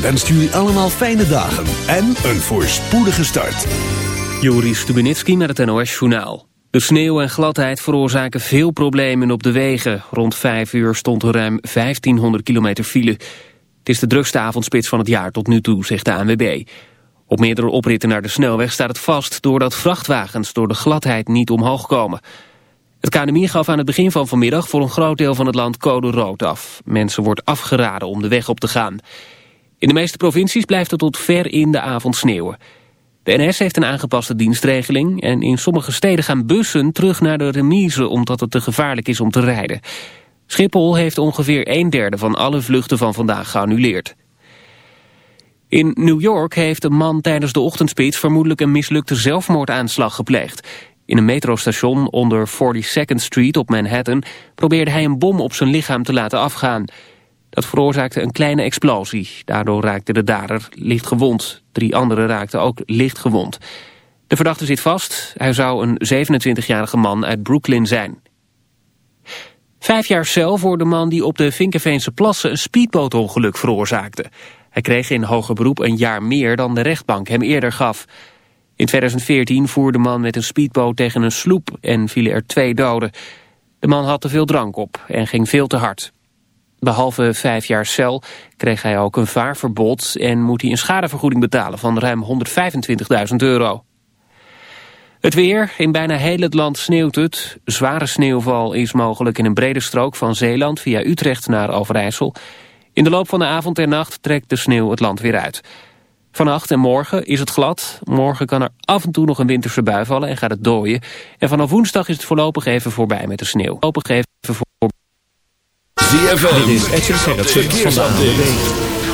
Wenst jullie allemaal fijne dagen en een voorspoedige start. Joris Stubenitski met het NOS-journaal. De sneeuw en gladheid veroorzaken veel problemen op de wegen. Rond 5 uur stond er ruim 1500 kilometer file. Het is de drukste avondspits van het jaar tot nu toe, zegt de ANWB. Op meerdere opritten naar de snelweg staat het vast... doordat vrachtwagens door de gladheid niet omhoog komen. Het KNMI gaf aan het begin van vanmiddag voor een groot deel van het land code rood af. Mensen wordt afgeraden om de weg op te gaan. In de meeste provincies blijft het tot ver in de avond sneeuwen. De NS heeft een aangepaste dienstregeling en in sommige steden gaan bussen terug naar de remise omdat het te gevaarlijk is om te rijden. Schiphol heeft ongeveer een derde van alle vluchten van vandaag geannuleerd. In New York heeft een man tijdens de ochtendspits vermoedelijk een mislukte zelfmoordaanslag gepleegd. In een metrostation onder 42nd Street op Manhattan probeerde hij een bom op zijn lichaam te laten afgaan. Dat veroorzaakte een kleine explosie. Daardoor raakte de dader licht gewond. Drie anderen raakten ook licht gewond. De verdachte zit vast. Hij zou een 27-jarige man uit Brooklyn zijn. Vijf jaar cel voor de man die op de Vinkenveense plassen een speedbootongeluk veroorzaakte. Hij kreeg in hoger beroep een jaar meer dan de rechtbank hem eerder gaf. In 2014 voerde de man met een speedboot tegen een sloep en vielen er twee doden. De man had te veel drank op en ging veel te hard. Behalve vijf jaar cel kreeg hij ook een vaarverbod... en moet hij een schadevergoeding betalen van ruim 125.000 euro. Het weer. In bijna heel het land sneeuwt het. Zware sneeuwval is mogelijk in een brede strook van Zeeland... via Utrecht naar Overijssel. In de loop van de avond en nacht trekt de sneeuw het land weer uit. Vannacht en morgen is het glad. Morgen kan er af en toe nog een winterse bui vallen en gaat het dooien. En vanaf woensdag is het voorlopig even voorbij met de sneeuw. Voorlopig even voorbij. ZFM. Dit is Edwin Gerritsen van de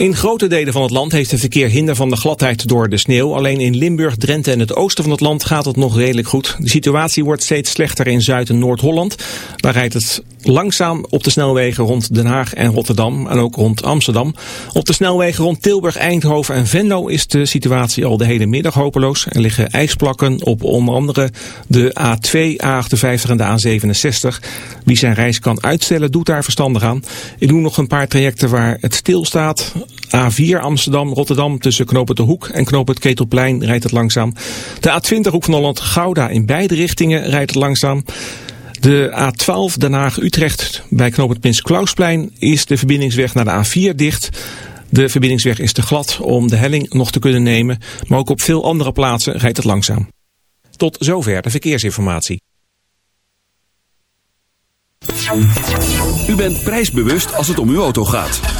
in grote delen van het land heeft het verkeer hinder van de gladheid door de sneeuw. Alleen in Limburg, Drenthe en het oosten van het land gaat het nog redelijk goed. De situatie wordt steeds slechter in Zuid- en Noord-Holland. Daar rijdt het langzaam op de snelwegen rond Den Haag en Rotterdam en ook rond Amsterdam. Op de snelwegen rond Tilburg, Eindhoven en Venlo is de situatie al de hele middag hopeloos. Er liggen ijsplakken op onder andere de A2, A58 en de A67. Wie zijn reis kan uitstellen doet daar verstandig aan. Ik doe nog een paar trajecten waar het stilstaat. A4 Amsterdam-Rotterdam tussen Knoop de Hoek en Knoop het Ketelplein rijdt het langzaam. De A20 Hoek van Holland-Gouda in beide richtingen rijdt het langzaam. De A12 Den Haag-Utrecht bij Knoop het Prins Klausplein is de verbindingsweg naar de A4 dicht. De verbindingsweg is te glad om de helling nog te kunnen nemen, maar ook op veel andere plaatsen rijdt het langzaam. Tot zover de verkeersinformatie. U bent prijsbewust als het om uw auto gaat.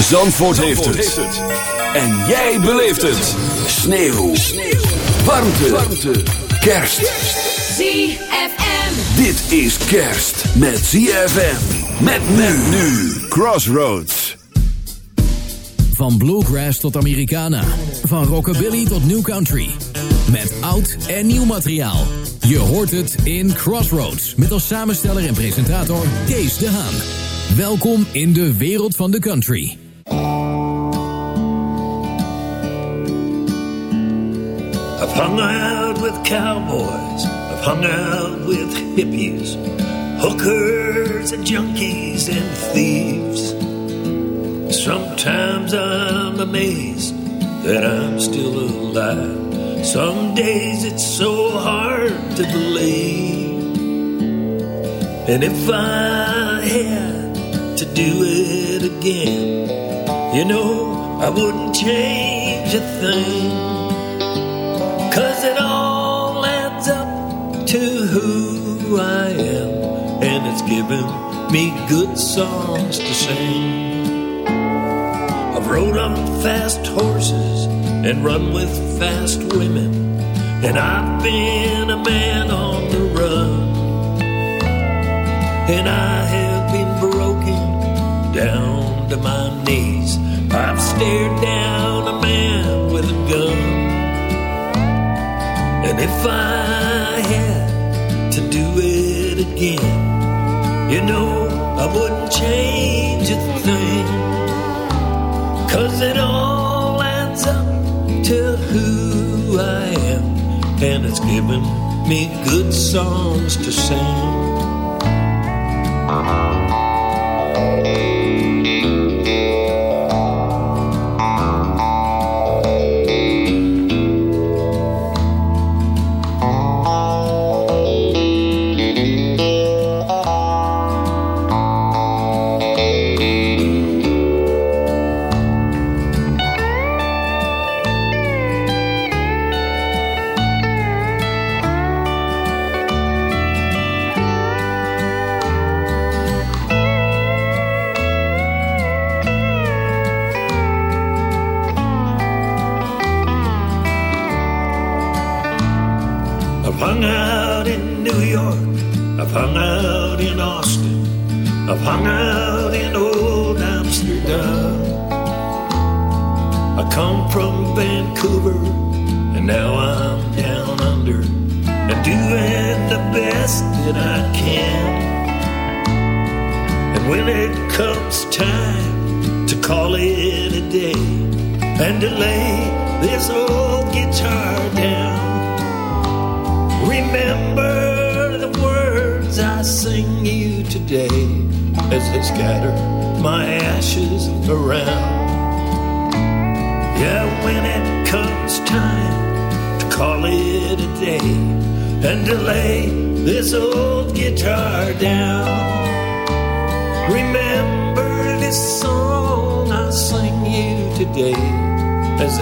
Zandvoort, heeft, het. En jij beleeft het. Sneeuw. Warmte. Warmte. Kerst. ZFM. Dit is kerst met ZFM. Met men nu. Crossroads. Van bluegrass tot Americana. Van rockabilly tot new country. Met oud en nieuw materiaal. Je hoort het in Crossroads. Met als samensteller en presentator Kees de Haan. Welkom in de wereld van de country. I've hung out with cowboys. I've hung out with hippies, hookers and junkies and thieves. Sometimes I'm amazed that I'm still alive. Some days it's so hard to believe. And if I had to do it again, you know, I wouldn't change a thing. Who I am, and it's given me good songs to sing. I've rode on fast horses and run with fast women, and I've been a man on the run. And I have been broken down to my knees. I've stared down a man with a gun. And if I had to do it again, you know, I wouldn't change a thing. Cause it all adds up to who I am. And it's given me good songs to sing.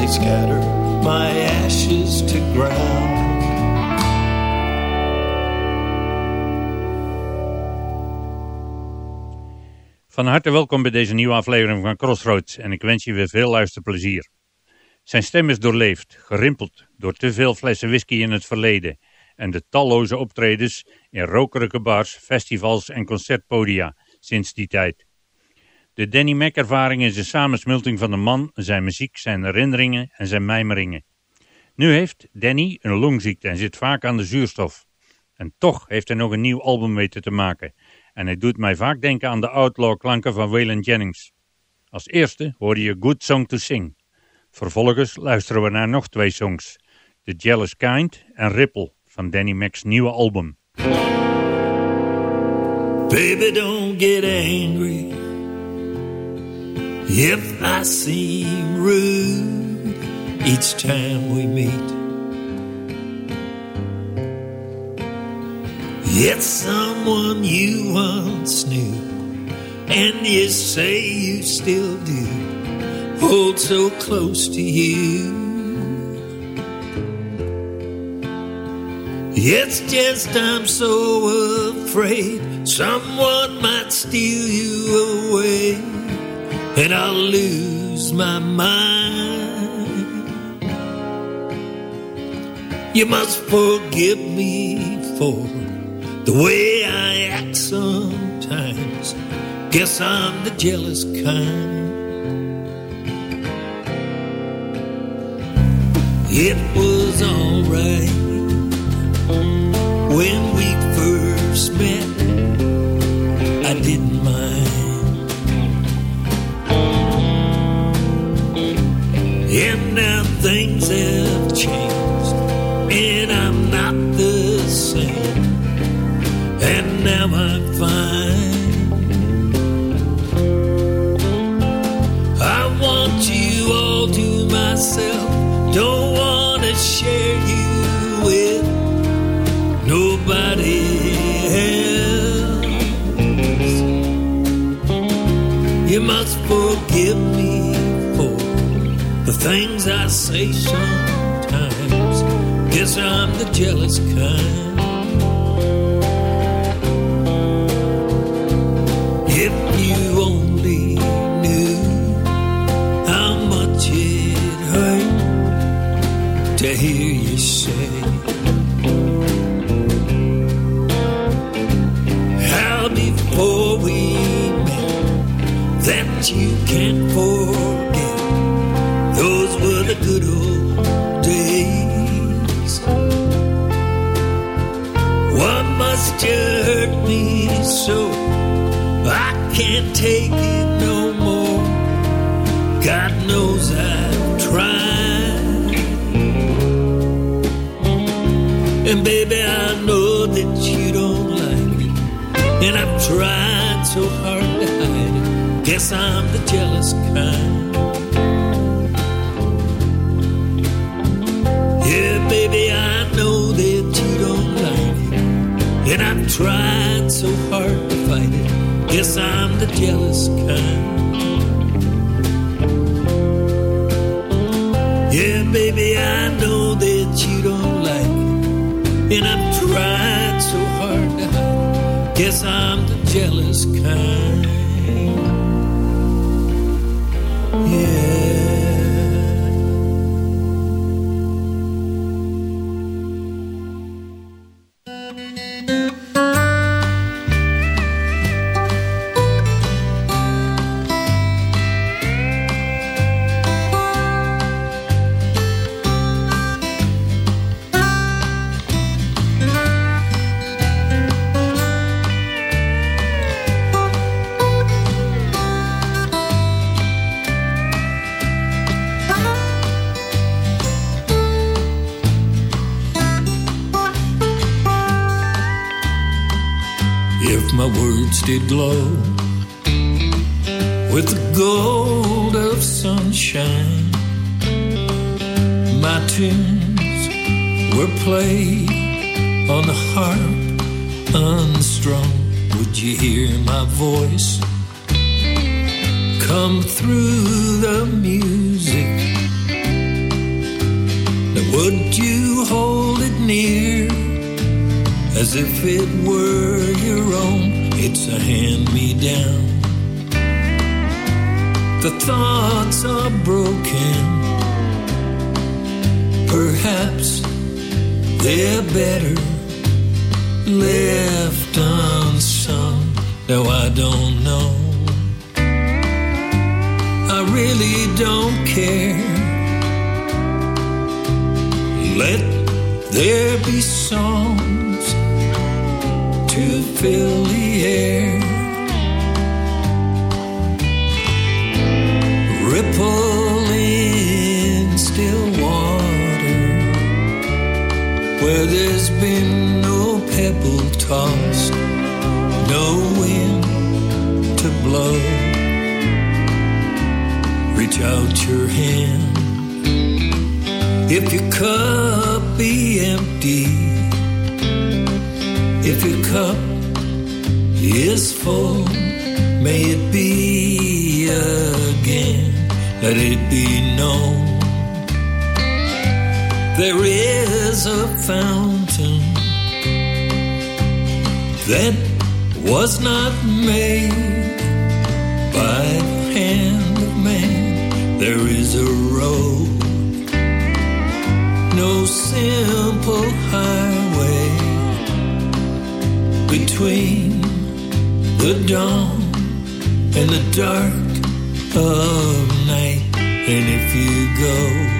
Scatter my ashes to ground. Van harte welkom bij deze nieuwe aflevering van Crossroads en ik wens je weer veel luisterplezier. Zijn stem is doorleefd, gerimpeld door te veel flessen whisky in het verleden en de talloze optredens in rokerige bars, festivals en concertpodia sinds die tijd. De Danny Mac ervaring is een samensmelting van de man, zijn muziek, zijn herinneringen en zijn mijmeringen. Nu heeft Danny een longziekte en zit vaak aan de zuurstof. En toch heeft hij nog een nieuw album weten te maken. En hij doet mij vaak denken aan de outlaw klanken van Waylon Jennings. Als eerste hoorde je Good Song to Sing. Vervolgens luisteren we naar nog twee songs. The Jealous Kind en Ripple van Danny Mac's nieuwe album. Baby, don't get angry if I seem rude each time we meet. It's someone you once knew, and you say you still do. Hold so close to you. It's just I'm so afraid someone might steal you away and I'll lose my mind. You must forgive me for the way I act sometimes. Guess I'm the jealous kind. It was alright when we first met. I didn't mind. say sometimes. Guess I'm the jealous kind. If you only knew how much it hurt to hear you say. How before we met that you can't tried so hard to hide. It guess I'm the jealous kind. Yeah baby I know that you don't like it. And I've tried so hard to fight it. Guess I'm the jealous kind. Yeah baby I know that you don't like it. And I've tried so hard to hide it. Guess I'm the jealous kind where there's been no pebble tossed, no wind to blow. Reach out your hand if your cup be empty if your cup is full, may it be again. Let it be known there is a fountain that was not made by the hand of man. There is a road, no simple highway between the dawn and the dark of night. And if you go,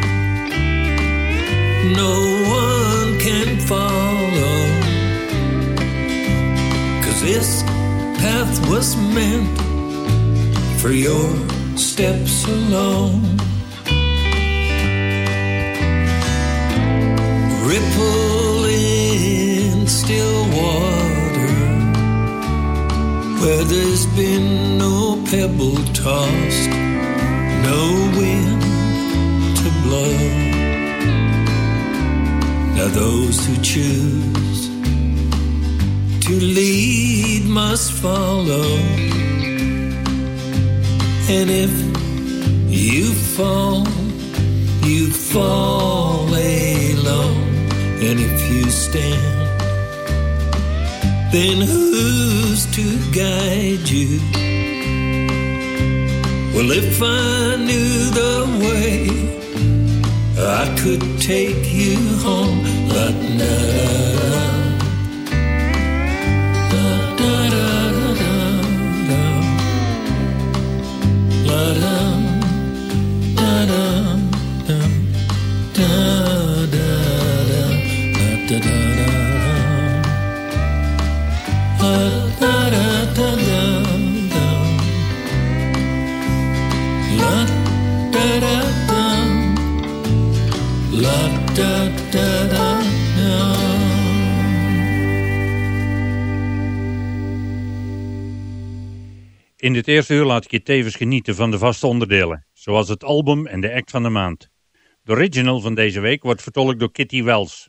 no one can follow. Cause this path was meant for your steps alone. Ripple in still water where there's been no pebble tossed, no wind to blow. Now those who choose to lead must follow. And if you fall, you fall alone. And if you stand, then who's to guide you Well, if I knew the way, I could take you home. Da da. La da In dit eerste uur laat ik je tevens genieten van de vaste onderdelen, zoals het album en de act van de maand. De original van deze week wordt vertolkt door Kitty Wells.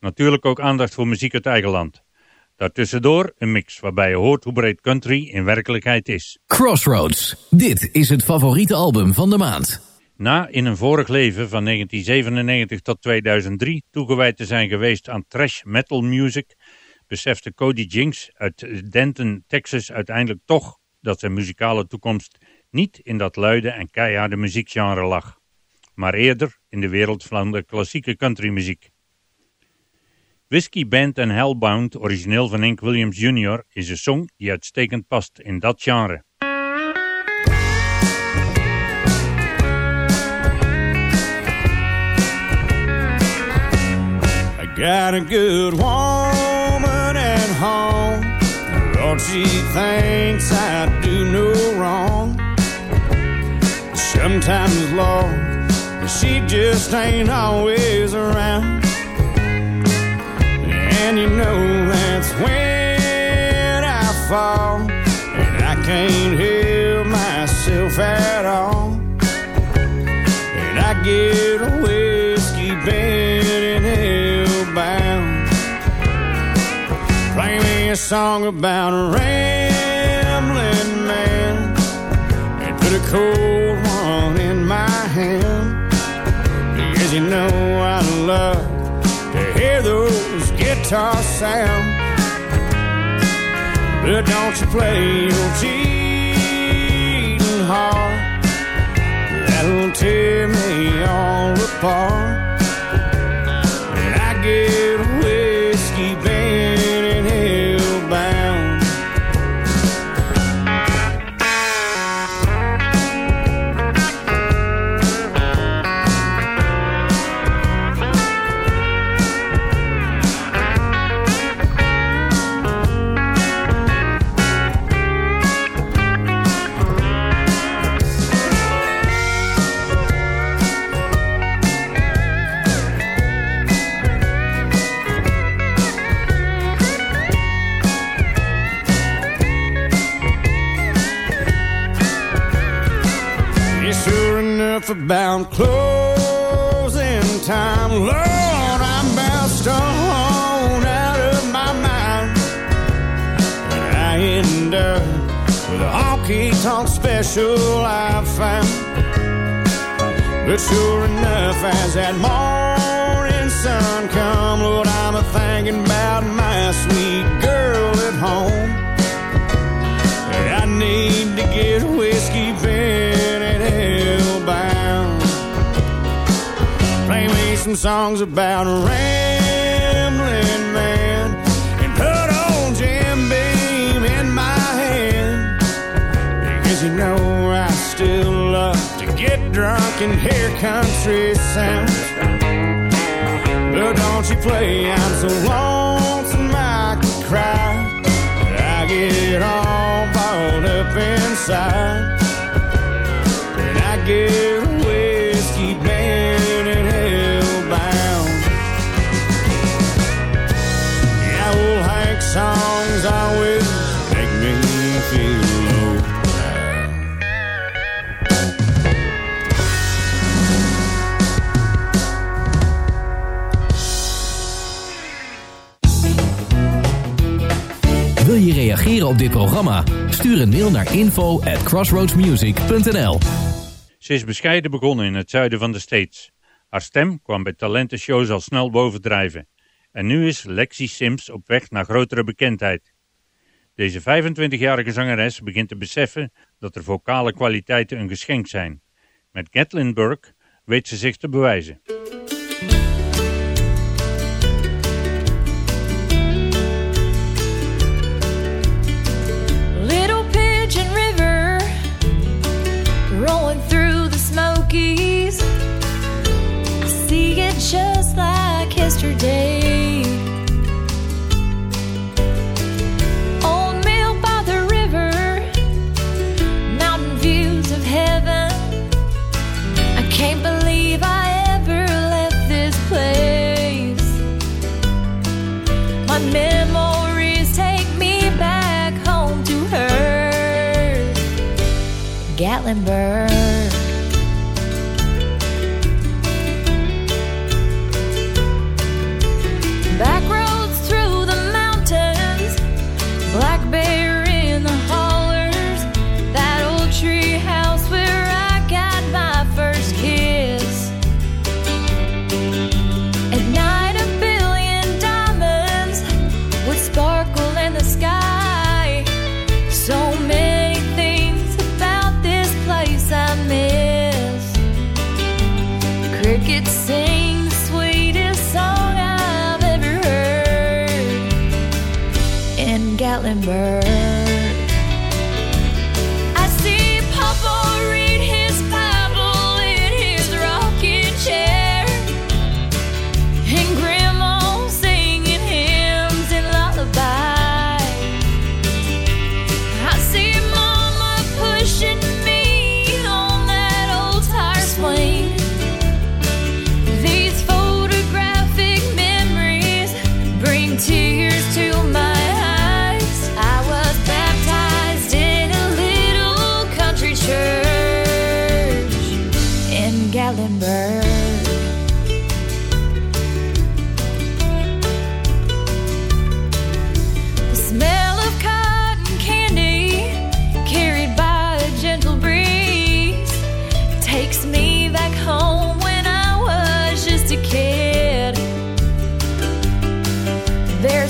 Natuurlijk ook aandacht voor muziek uit eigen land. Daartussendoor een mix waarbij je hoort hoe breed country in werkelijkheid is. Crossroads. Dit is het favoriete album van de maand. Na in een vorig leven van 1997 tot 2003 toegewijd te zijn geweest aan trash metal music, besefte Cody Jinks uit Denton, Texas uiteindelijk toch dat zijn muzikale toekomst niet in dat luide en keiharde muziekgenre lag, maar eerder in de wereld van de klassieke countrymuziek. Whiskey Band and Hellbound, origineel van Hank Williams Jr., is een song die uitstekend past in dat genre. I got a good woman she thinks I do no wrong. Sometimes, Lord, she just ain't always around. And you know that's when I fall. And I can't help myself at all. And I get a whiskey bent a song about a rambling man and put a cold one in my hand. Because you know I love to hear those guitar sound. But don't you play your cheating heart. That'll tear me all apart. And I get whiskey about closing time. Lord, I'm about stoned out of my mind. And I end up with a honky tonk special I found. But sure enough, as that morning sun come, Songs about a rambling man and put old Jim Beam in my hand. Because you know I still love to get drunk and hear country sounds. But don't you play, I'm so lonesome I could cry. I get all balled up inside. And I get op dit programma? Stuur een mail naar info at crossroadsmusic.nl Ze is bescheiden begonnen in het zuiden van de States. Haar stem kwam bij talentenshows al snel bovendrijven. En nu is Lexi Sims op weg naar grotere bekendheid. Deze 25-jarige zangeres begint te beseffen dat er vocale kwaliteiten een geschenk zijn. Met Gatlinburg weet ze zich te bewijzen. Just like yesterday. Old mill by the river, mountain views of heaven. I can't believe I ever left this place. My memories take me back home to her, Gatlinburg.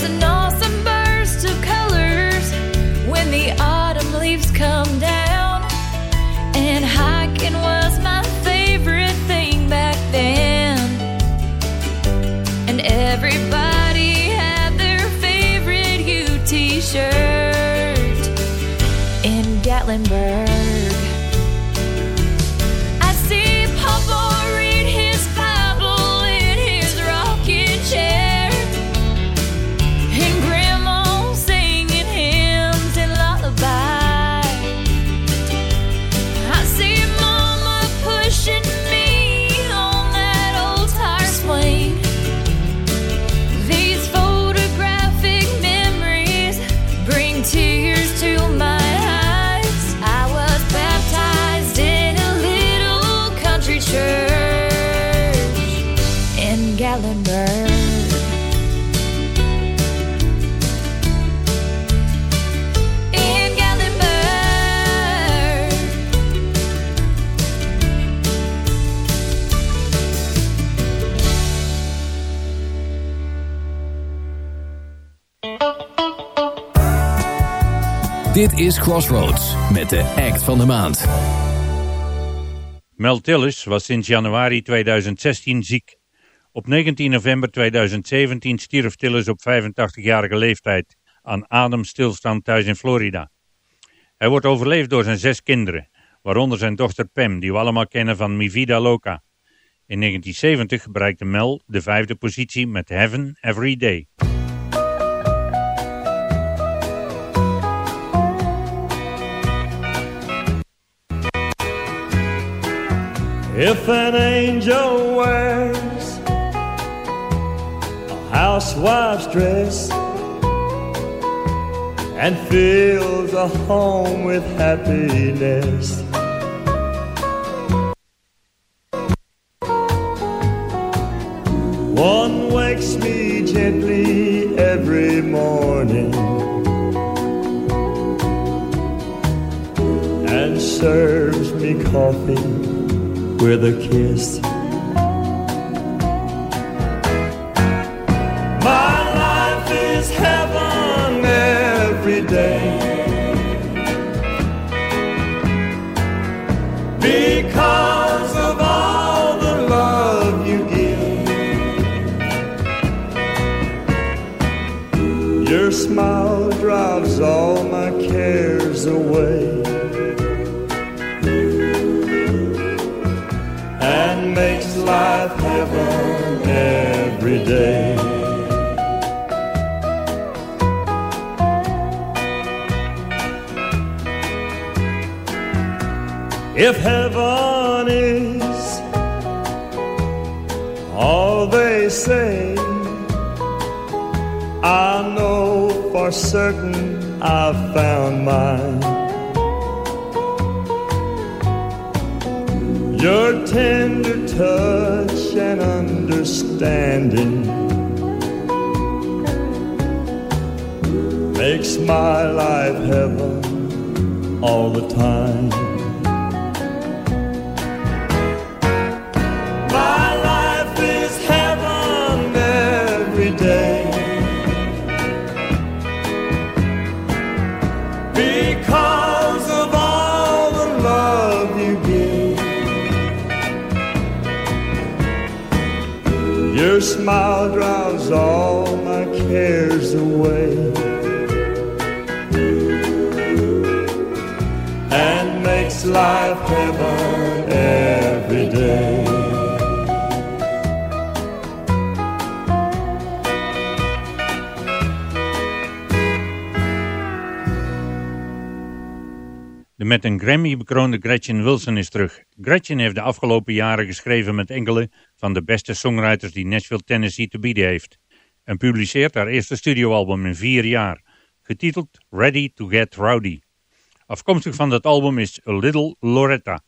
An awesome burst of colors. When the autumn leaves come down, Dit is Crossroads met de act van de maand. Mel Tillis was sinds januari 2016 ziek. Op 19 november 2017 stierf Tillis op 85-jarige leeftijd aan ademstilstand thuis in Florida. Hij wordt overleefd door zijn zes kinderen, waaronder zijn dochter Pam, die we allemaal kennen van Mi Vida Loca. In 1970 bereikte Mel de vijfde positie met Heaven Every Day. If an angel wears a housewife's dress and fills a home with happiness. One wakes me gently every morning and serves me coffee with a kiss. For certain I've found mine. Your tender touch and understanding makes my life heaven all the time. My life is heaven every day. Smile drowns all my cares away. And makes life met een Grammy bekroonde Gretchen Wilson is terug. Gretchen heeft de afgelopen jaren geschreven met enkele van de beste songwriters die Nashville, Tennessee te bieden heeft. En publiceert haar eerste studioalbum in vier jaar, getiteld Ready to Get Rowdy. Afkomstig van dat album is A Little Loretta.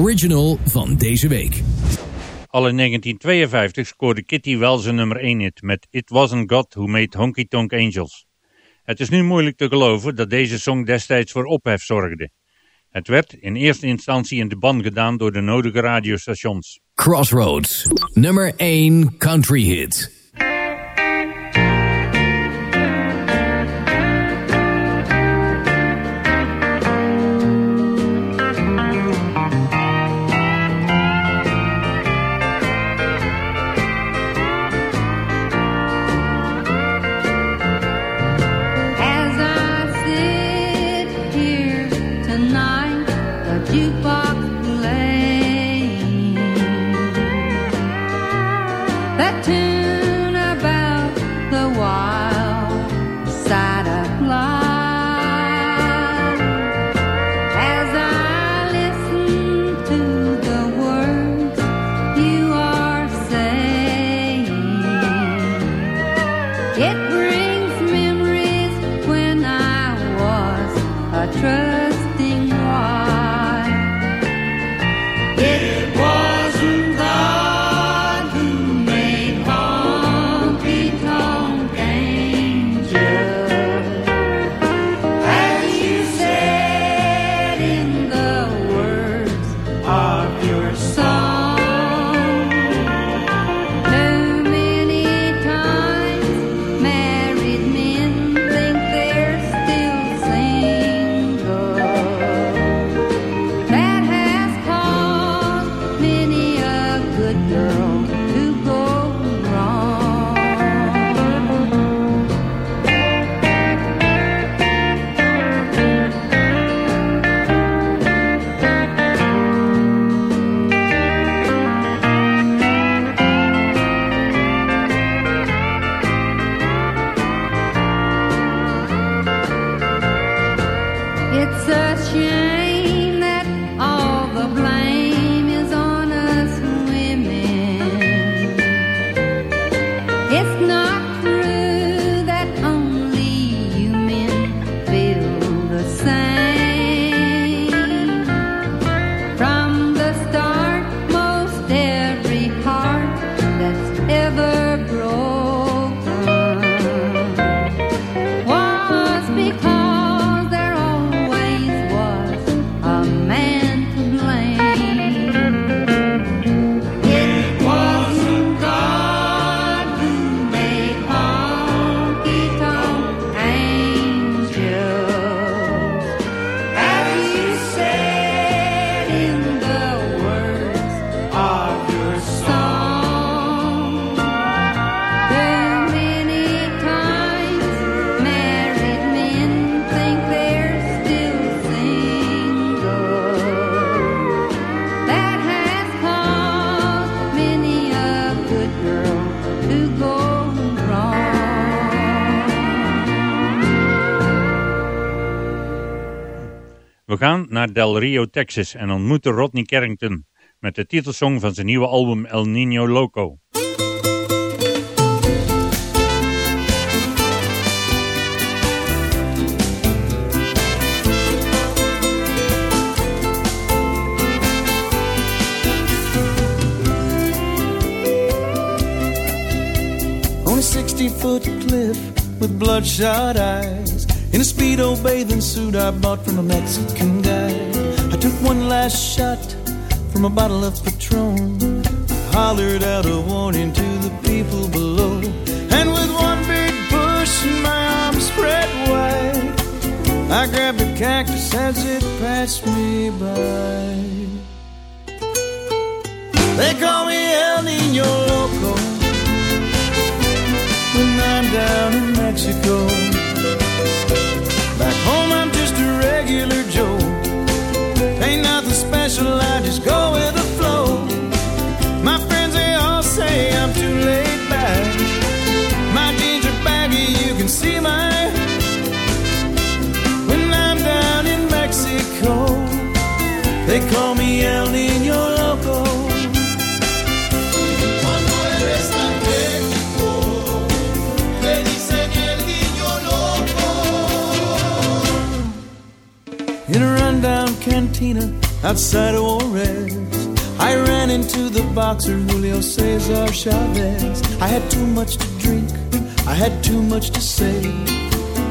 Original van deze week. Al in 1952 scoorde Kitty wel zijn nummer 1 hit met It Wasn't God Who Made Honky Tonk Angels. Het is nu moeilijk te geloven dat deze song destijds voor ophef zorgde. Het werd in eerste instantie in de ban gedaan door de nodige radiostations. Crossroads, nummer 1 country hit. It's a naar Del Rio, Texas en ontmoeten Rodney Carrington met de titelsong van zijn nieuwe album El Nino Loco. on a 60 foot cliff with bloodshot eyes. In a Speedo bathing suit I bought from a Mexican guy. I took one last shot from a bottle of Patron. I hollered out a warning to the people below. And with one big push my arms spread wide, I grabbed a cactus as it passed me by. They call me El Nino Loco when I'm down in Mexico. Cantina outside of Juarez, I ran into the boxer Julio Cesar Chavez. I had too much to drink, I had too much to say.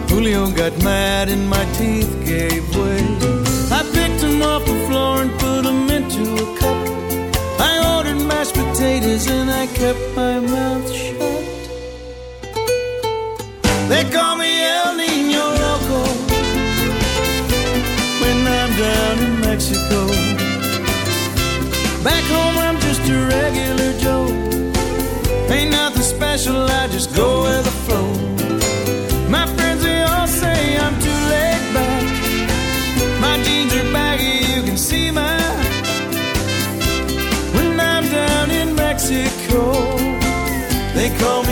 Julio got mad and my teeth gave way. I picked him off the floor and put him into a cup. I ordered mashed potatoes and I kept my mouth shut. Regular Joe. Ain't nothing special, I just go with the flow. My friends, they all say I'm too laid back. My jeans are baggy, you can see my. When I'm down in Mexico, such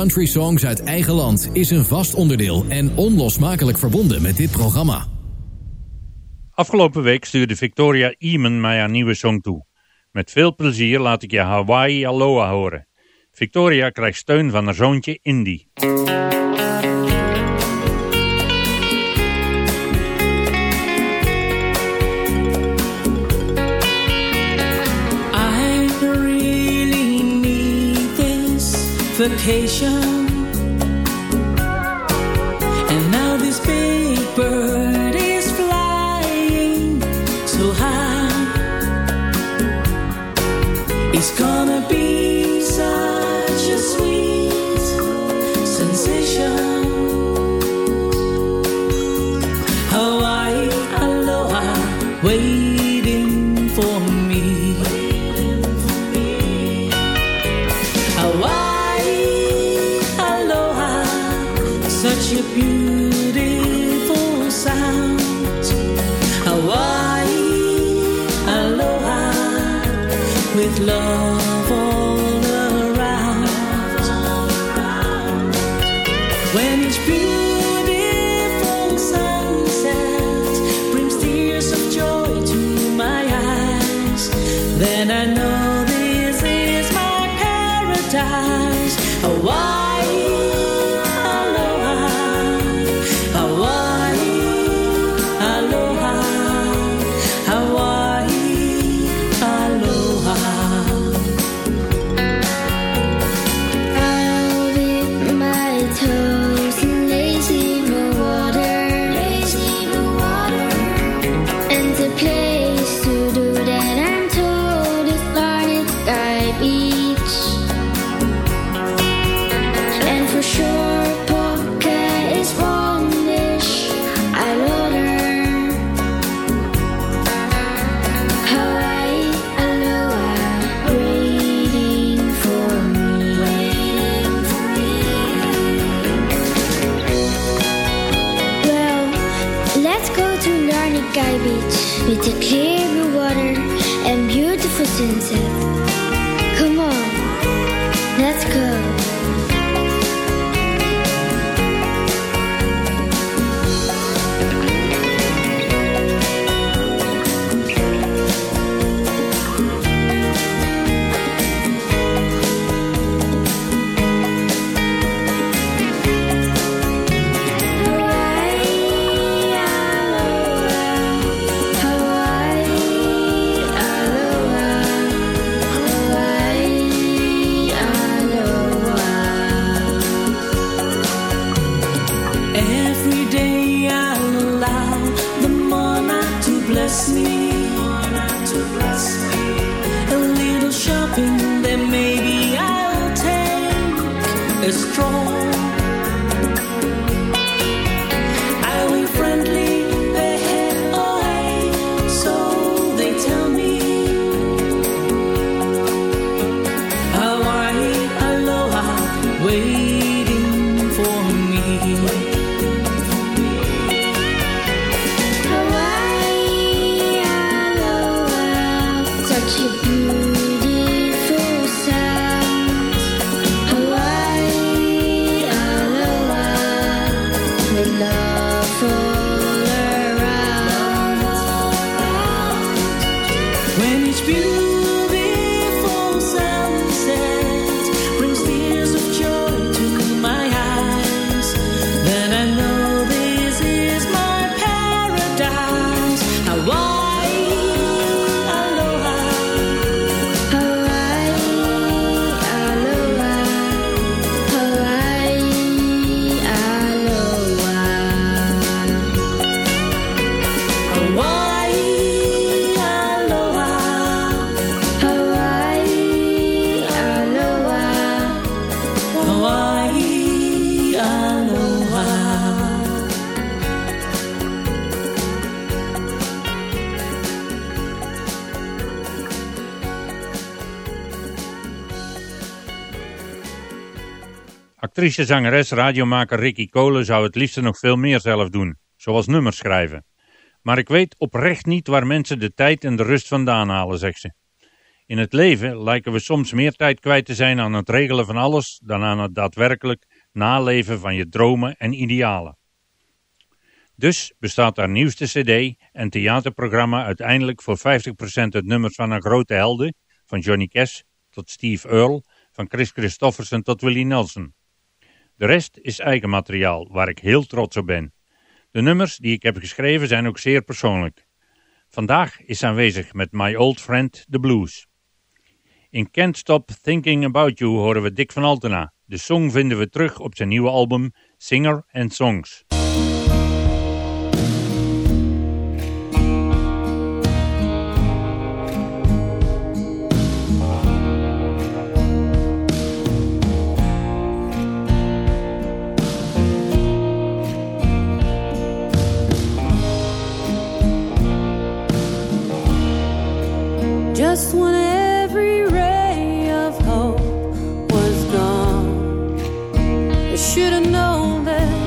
country songs uit eigen land is een vast onderdeel en onlosmakelijk verbonden met dit programma. Afgelopen week stuurde Victoria Eamon mij haar nieuwe song toe. Met veel plezier laat ik je Hawaii Aloha horen. Victoria krijgt steun van haar zoontje Indy. Vacation. Actrice, zangeres, radiomaker Ricky Cole zou het liefst nog veel meer zelf doen, zoals nummers schrijven. Maar ik weet oprecht niet waar mensen de tijd en de rust vandaan halen, zegt ze. In het leven lijken we soms meer tijd kwijt te zijn aan het regelen van alles dan aan het daadwerkelijk naleven van je dromen en idealen. Dus bestaat haar nieuwste cd en theaterprogramma uiteindelijk voor 50% uit nummers van haar grote helden, van Johnny Cash tot Steve Earle, van Chris Christofferson tot Willie Nelson. De rest is eigen materiaal, waar ik heel trots op ben. De nummers die ik heb geschreven zijn ook zeer persoonlijk. Vandaag is aanwezig met My Old Friend The Blues. In Can't Stop Thinking About You horen we Dick van Altena. De song vinden we terug op zijn nieuwe album Singer and Songs. Just when every ray of hope was gone, I should have known that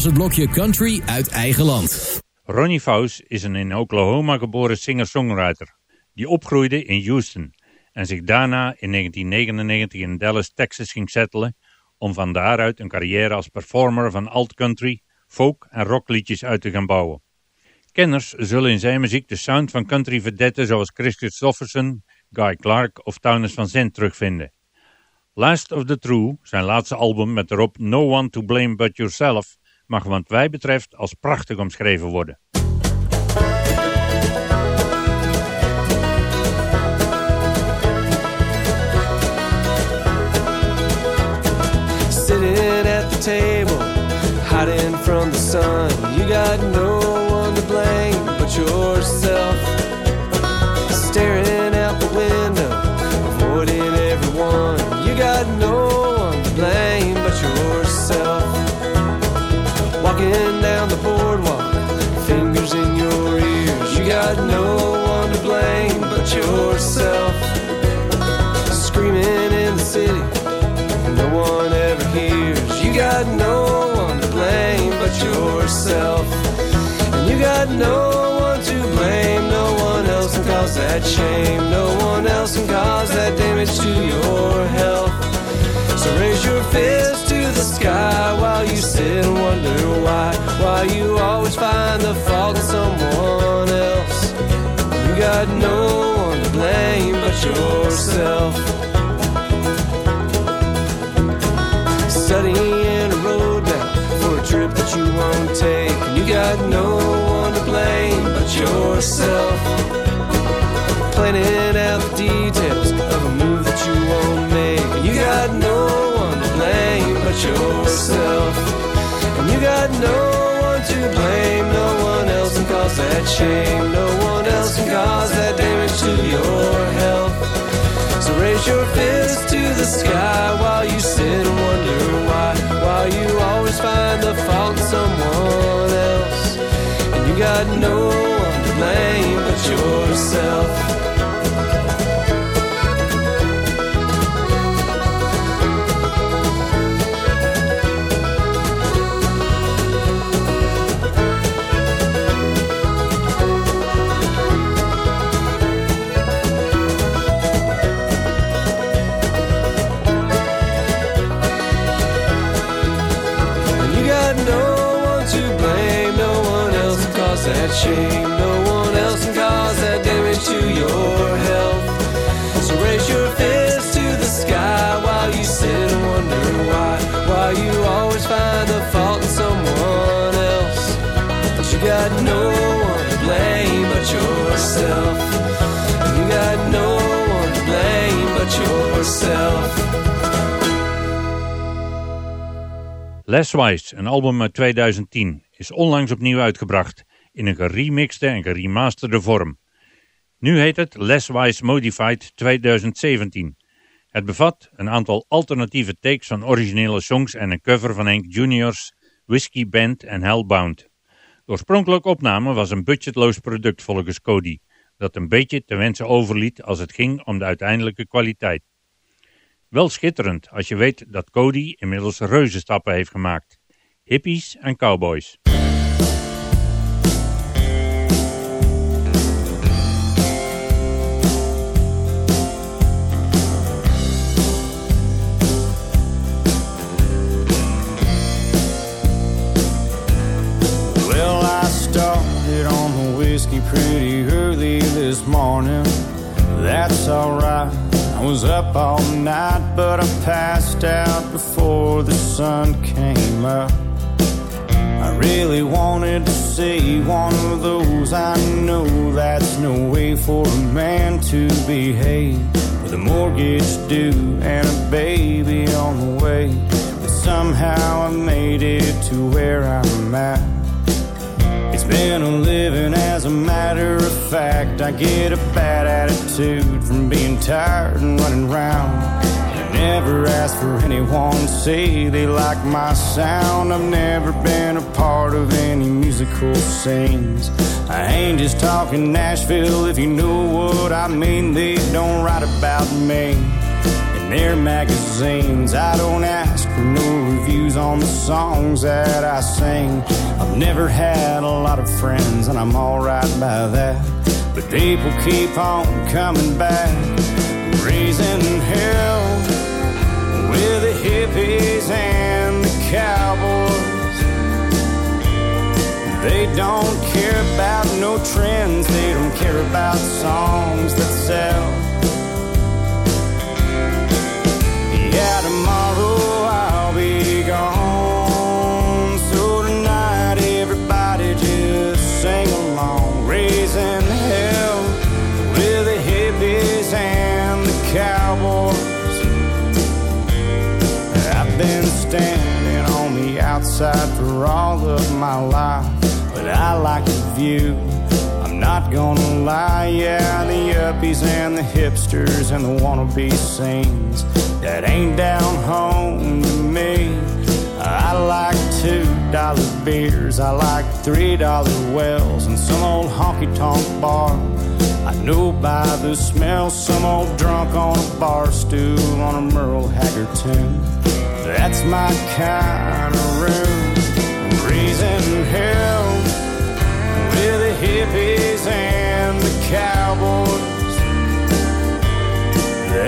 was het blokje Country uit eigen land. Ronnie Faus is een in Oklahoma geboren singer-songwriter die opgroeide in Houston en zich daarna in 1999 in Dallas, Texas ging settelen om van daaruit een carrière als performer van alt-country, folk en rockliedjes uit te gaan bouwen. Kenners zullen in zijn muziek de sound van country verdetten zoals Chris Christofferson, Guy Clark of Townes van Zandt terugvinden. Last of the True, zijn laatste album met erop No One to Blame But Yourself, mag wat wij betreft als prachtig omschreven worden. Sitting at the table, hiding from the sun. You got no one to blame but yourself. Got no one to blame but yourself. Screaming in the city no one ever hears. You got no one to blame but yourself. And you got no one to blame, no one else can cause that shame. No one else can cause that damage to your health. So raise your fist to the sky while you sit and wonder why. Why you always find the fault in someone got no one to blame but yourself. studying a roadmap for a trip that you won't take. And you got no one to blame but yourself. Planning out the details of a move that you won't make. And you got no one to blame but yourself. And you got no one to blame, that shame. No one else can cause that damage to your health. So raise your fist to the sky while you sit and wonder why. While you always find the fault in someone else. And you got no one to blame but yourself. Les Wise, een album uit 2010, is onlangs opnieuw uitgebracht in een geremixte en geremasterde vorm. Nu heet het Les Wise Modified 2017. Het bevat een aantal alternatieve takes van originele songs en een cover van Hank Junior's Whiskey Band en Hellbound. De oorspronkelijke opname was een budgetloos product volgens Cody, dat een beetje te wensen overliet als het ging om de uiteindelijke kwaliteit. Wel schitterend als je weet dat Cody inmiddels reuzenstappen heeft gemaakt. Hippies en cowboys. Pretty early this morning. That's alright. I was up all night, but I passed out before the sun came up. I really wanted to see one of those. I know that's no way for a man to behave. With a mortgage due and a baby on the way. But somehow I made it to where I'm at. It's been a living as a matter of fact. I get a bad attitude from being tired and running round. I never ask for anyone to say they like my sound. I've never been a part of any musical scenes. I ain't just talking Nashville if you know what I mean. They don't write about me their magazines. I don't ask for no reviews on the songs that I sing. I've never had a lot of friends, and I'm alright by that. But people keep on coming back, raising hell with the hippies and the cowboys. They don't care about no trends, they don't care about songs that sell. Yeah, tomorrow I'll be gone. So tonight, everybody just sing along, raising hell with the hippies and the cowboys. I've been standing on the outside for all of my life, but I like the view. I'm not gonna lie, yeah, the uppies and the hipsters and the wannabe scenes that ain't down home to me. I like two dollar beers, I like three dollar wells, and some old honky tonk bar. I know by the smell, some old drunk on a bar stool on a Merle Haggard tune. That's my kind of room, raising hell with the hippies and the cowboys.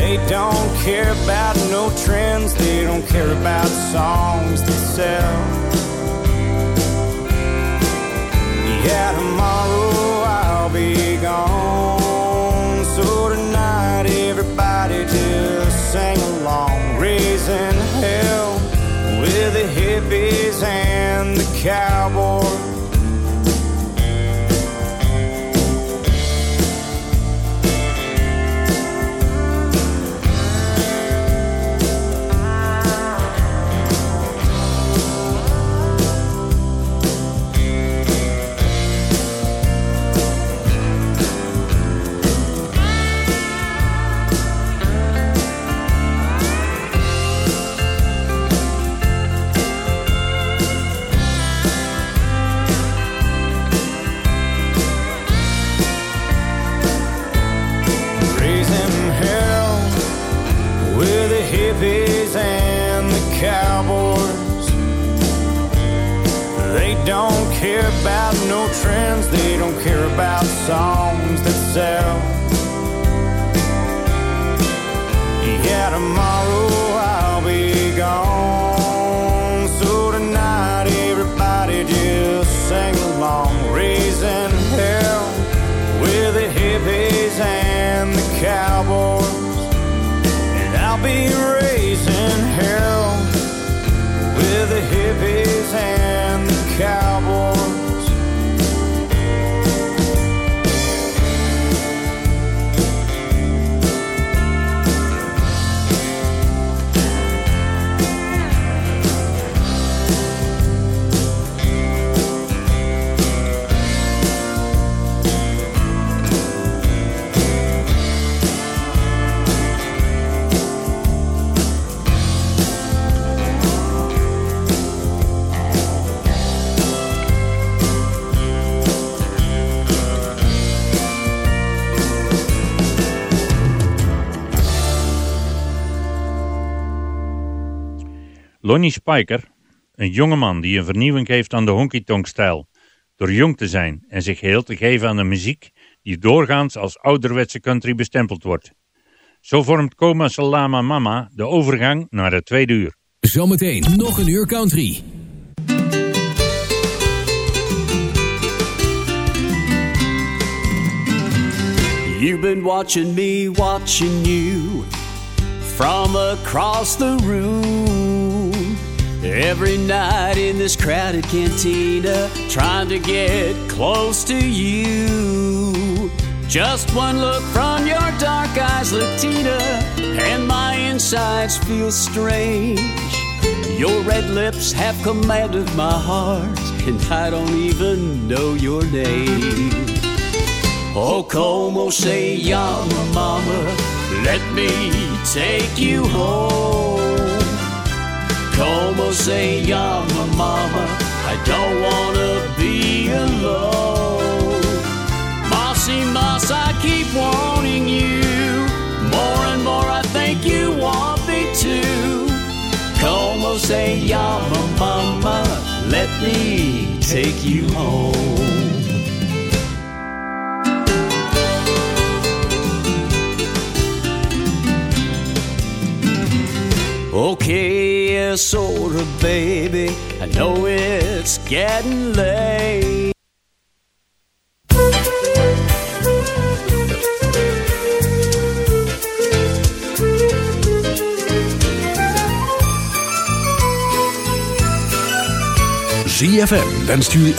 They don't care about no trends, they don't care about songs that sell. Yeah, tomorrow I'll be gone. So tonight, everybody just sing along, raising hell with the hippies and the cowboys. Lonnie Spiker, een jonge man die een vernieuwing geeft aan de honky-tonk-stijl. Door jong te zijn en zich geheel te geven aan de muziek die doorgaans als ouderwetse country bestempeld wordt. Zo vormt Coma Salama Mama de overgang naar het tweede uur. Zometeen nog een uur country. You've been watching me, watching you from across the room. Every night in this crowded cantina, trying to get close to you. Just one look from your dark eyes, Latina, and my insides feel strange. Your red lips have commanded my heart, and I don't even know your name. Oh, como se llama, mama? Let me take you home. Como se llama, mama? I don't wanna be alone. Mossy Moss, I keep wanting you. More and more, I think you want me to. Como se llama, mama? Let me take you home. Okay, yeah, sorta, baby. I know it's getting late. ZFM wenst jullie